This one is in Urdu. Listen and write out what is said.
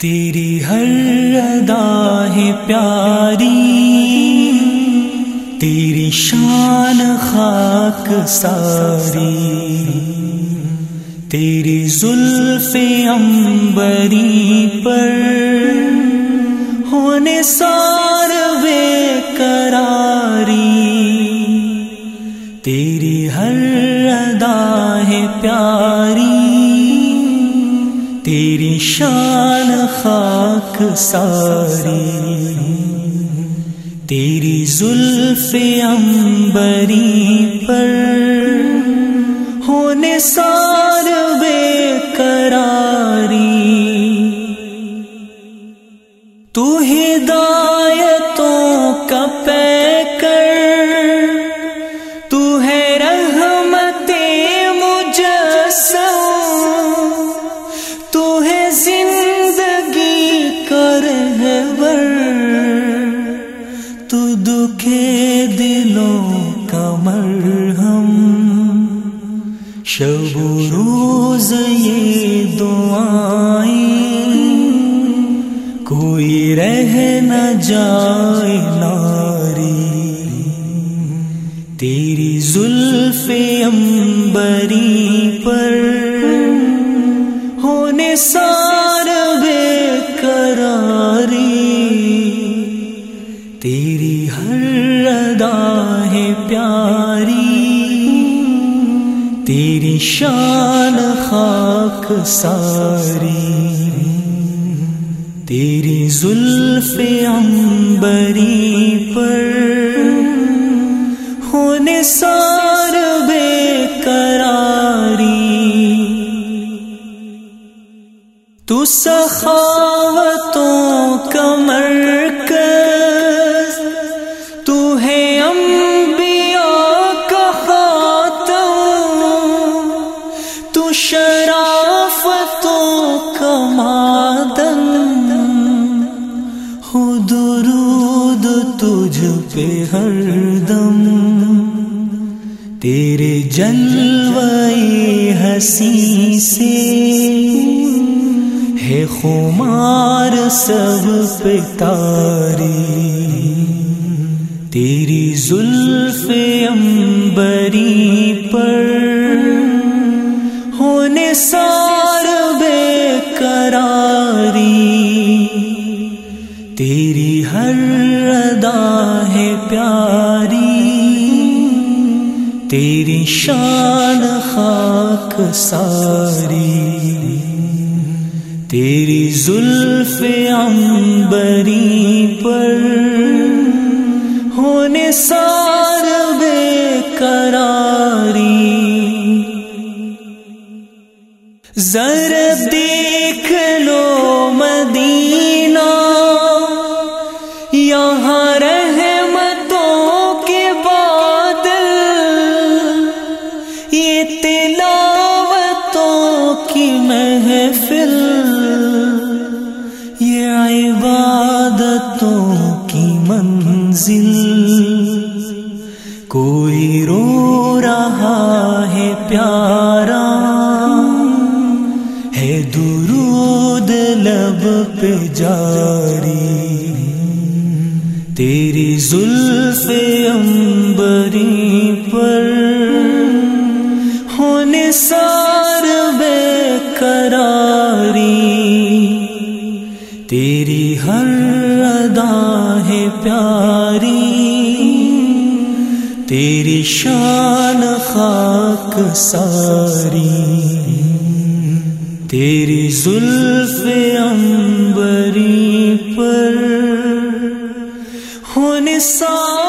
تیری ہر ادا ہے پیاری، تیری شان خاک ساری، تیری زلف امبری پر ہونے سار وے کراری تیری ہر ادا ہے پیاری تیری شان خاک ساری تیری زلف امبری پر ہونے سار کا مرہم شب و روز یہ دعائیں۔ کوئی رہ نہ جائے ناری۔ تیری زلف امبری پر ہونے سار تیری شان خاک ساری تیری زلف امبری پر ہونے سار بے کراری تو سخاوتوں پہ ہر دم تیرے جلوے ہنسی سے ہے خمار سب پہ تاری تیری زلف امبری پر ہونے سار تیری ہر ادا ہے پیاری، تیری شان خاک ساری۔ تیری زلف امبری پر ہونے سار بے کراری ذر دیکھ لو کوئی رو رہا ہے پیارا، ہے درود لب پہ جاری۔ تیری زلف امبری پر ہونے سار بے کراری تیری ہر ادا ہے پیاری۔ تیری شان خاک ساری تیری زلف امبری پر ہونے سار